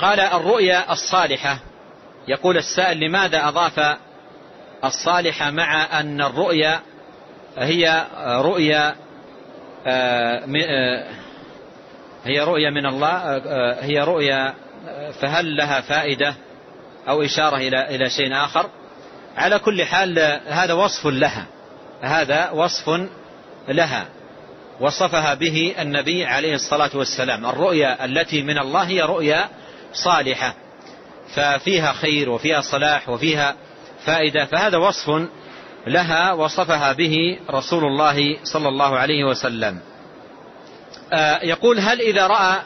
قال الرؤيا الصالحة. يقول السائل لماذا أضاف الصالحة مع أن الرؤيا هي رؤيا آه، آه، هي رؤيا من الله آه، هي رؤيا فهل لها فائدة أو إشارة إلى إلى شيء آخر؟ على كل حال هذا وصف لها. هذا وصف لها. وصفها به النبي عليه الصلاة والسلام. الرؤيا التي من الله هي رؤيا صالحة ففيها خير وفيها صلاح وفيها فائدة فهذا وصف لها وصفها به رسول الله صلى الله عليه وسلم. آه، يقول هل إذا رأى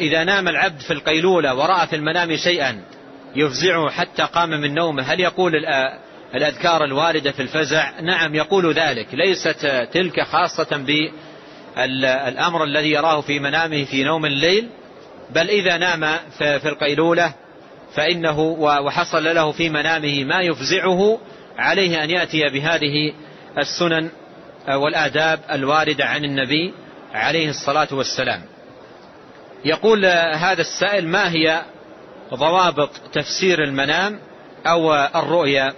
إذا نام العبد في القيلولة ورأى في المنام شيئا يفزعه حتى قام من نومه هل يقول الأذكار الواردة في الفزع؟ نعم يقول ذلك. ليست تلك خاصة بالأمر الذي يراه في منامه في نوم الليل بل إذا نام في القيلولة فإنه وحصل له في منامه ما يفزعه عليه أن يأتي بهذه السنن والآداب الواردة عن النبي عليه الصلاة والسلام. يقول هذا السائل ما هي ضوابط تفسير المنام أو الرؤيا؟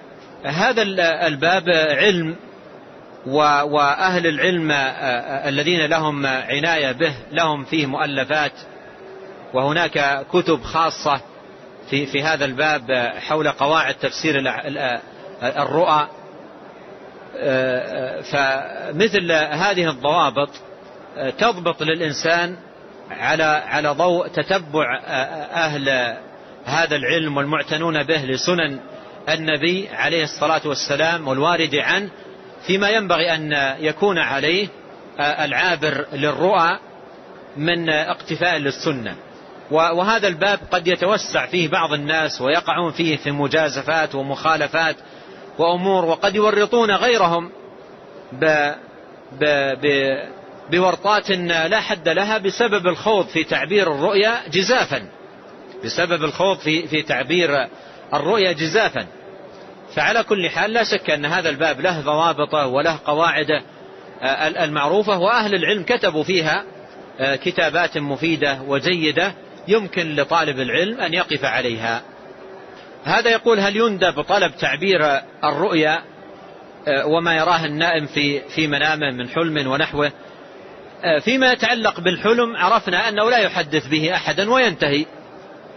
هذا الباب علم وأهل العلم الذين لهم عناية به لهم فيه مؤلفات وهناك كتب خاصة في في هذا الباب حول قواعد تفسير الرؤى. فمثل هذه الضوابط تضبط للإنسان على على ضوء تتبع أهل هذا العلم والمعتنون به لسنن النبي عليه الصلاة والسلام والوارد عنه فيما ينبغي أن يكون عليه العابر للرؤى من اقتفاء للسنة. وهذا الباب قد يتوسع فيه بعض الناس ويقعون فيه في مجازفات ومخالفات وأمور وقد يورطون غيرهم ب ب ب بورطات لا حد لها بسبب الخوض في تعبير الرؤيا جزافا. بسبب الخوض في في تعبير الرؤيا جزافا. فعلى كل حال لا شك أن هذا الباب له ضوابطه وله قواعده المعروفة وأهل العلم كتبوا فيها كتابات مفيدة وجيدة. يمكن لطالب العلم أن يقف عليها. هذا يقول هل يندب طلب تعبير الرؤيا آه، وما يراه النائم في في منامه من حلم ونحوه؟ آه، فيما يتعلق بالحلم عرفنا أنه لا يحدث به أحدا وينتهي.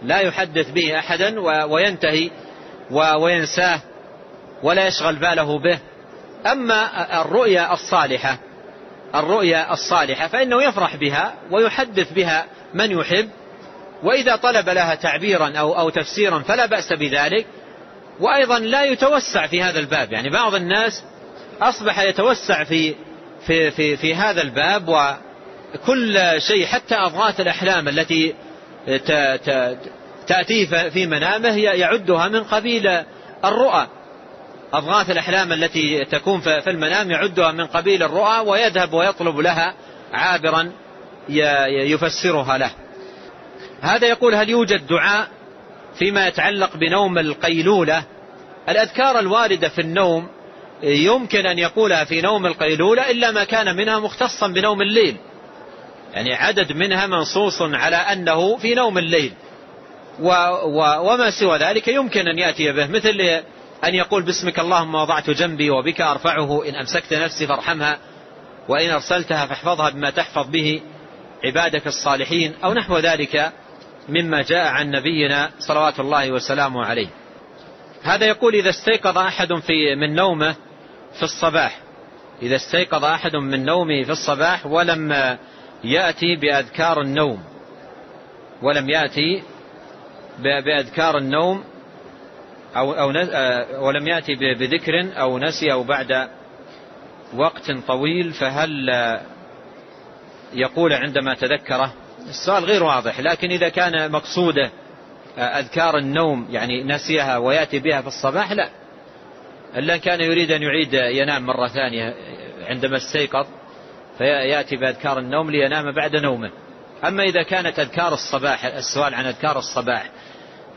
لا يحدث به أحدا وينتهي وينساه ولا يشغل باله به. أما الرؤيا الصالحة الرؤيا الصالحة فإنه يفرح بها ويحدث بها من يحب. وإذا طلب لها تعبيرا أو, أو تفسيرا فلا بأس بذلك وأيضا لا يتوسع في هذا الباب. يعني بعض الناس أصبح يتوسع في, في, في, في هذا الباب وكل شيء حتى أضغاث الأحلام التي تأتي في منامه يعدها من قبيل الرؤى. أضغاث الأحلام التي تكون في المنام يعدها من قبيل الرؤى ويذهب ويطلب لها عابرا يفسرها له. هذا يقول هل يوجد دعاء فيما يتعلق بنوم القيلولة؟ الأذكار الواردة في النوم يمكن أن يقولها في نوم القيلولة إلا ما كان منها مختصا بنوم الليل. يعني عدد منها منصوص على أنه في نوم الليل. و و وما سوى ذلك؟ يمكن أن يأتي به. مثل أن يقول باسمك اللهم وضعت جنبي وبك أرفعه إن أمسكت نفسي فارحمها وإن أرسلتها فاحفظها بما تحفظ به عبادك الصالحين أو نحو ذلك. مما جاء عن نبينا صلوات الله وسلامه عليه. هذا يقول إذا استيقظ أحد في من نومه في الصباح. إذا استيقظ أحد من نومه في الصباح ولم يأتي بأذكار النوم. ولم يأتي بأذكار النوم أو, أو ولم يأتي بذكر أو نسي أو بعد وقت طويل فهل يقول عندما تذكره السؤال غير واضح لكن إذا كان مقصوده أذكار النوم يعني نسيها ويأتي بها في الصباح لا. إلا كان يريد أن يعيد ينام مرة ثانية عندما استيقظ فيأتي بأذكار النوم لينام بعد نومه. أما إذا كانت أذكار الصباح السؤال عن أذكار الصباح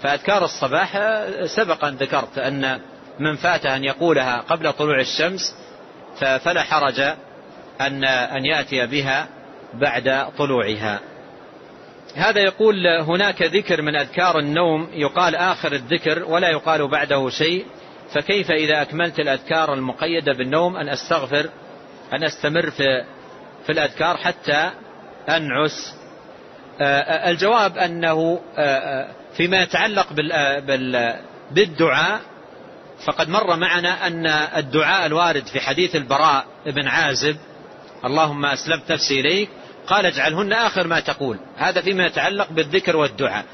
فأذكار الصباح سبق أن ذكرت أن من فاته أن يقولها قبل طلوع الشمس فلا حرج أن أن يأتي بها بعد طلوعها. هذا يقول هناك ذكر من أذكار النوم يقال آخر الذكر ولا يقال بعده شيء فكيف إذا أكملت الأذكار المقيدة بالنوم أن أستغفر أن أستمر في, في الأذكار حتى أنعس؟ الجواب أنه فيما يتعلق بالدعاء فقد مر معنا أن الدعاء الوارد في حديث البراء بن عازب اللهم أسلمت نفسي إليك قال اجعلهن آخر ما تقول. هذا فيما يتعلق بالذكر والدعاء.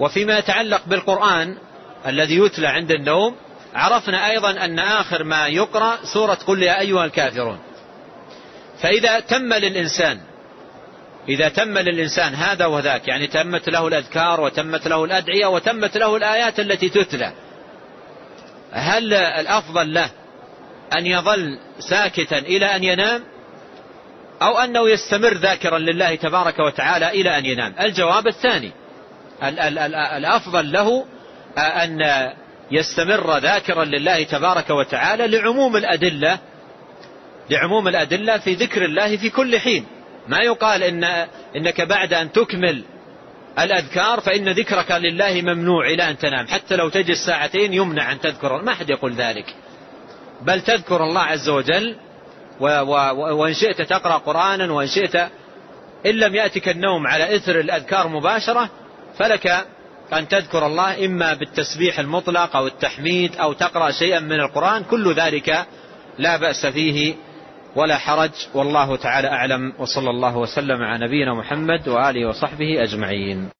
وفيما يتعلق بالقرآن الذي يتلى عند النوم عرفنا أيضا أن آخر ما يقرأ سورة قل يا أيها الكافرون. فإذا تم للإنسان إذا تم للإنسان هذا وذاك يعني تمت له الأذكار وتمت له الأدعية وتمت له الآيات التي تتلى هل الأفضل له أن يظل ساكتا إلى أن ينام؟ أو أنه يستمر ذاكرا لله تبارك وتعالى إلى أن ينام. الجواب الثاني الأفضل له أن يستمر ذاكرا لله تبارك وتعالى لعموم الأدلة لعموم الأدلة في ذكر الله في كل حين. ما يقال إن إنك بعد أن تكمل الأذكار فإن ذكرك لله ممنوع إلى أن تنام. حتى لو تجلس ساعتين يمنع أن تذكر ما حد يقول ذلك. بل تذكر الله عز وجل وإن شئت تقرأ قرآنا وإن شئت إن لم يأتك النوم على إثر الأذكار مباشرة فلك أن تذكر الله إما بالتسبيح المطلق أو التحميد أو تقرأ شيئا من القرآن كل ذلك لا بأس فيه ولا حرج والله تعالى أعلم وصلى الله وسلم على نبينا محمد وآله وصحبه أجمعين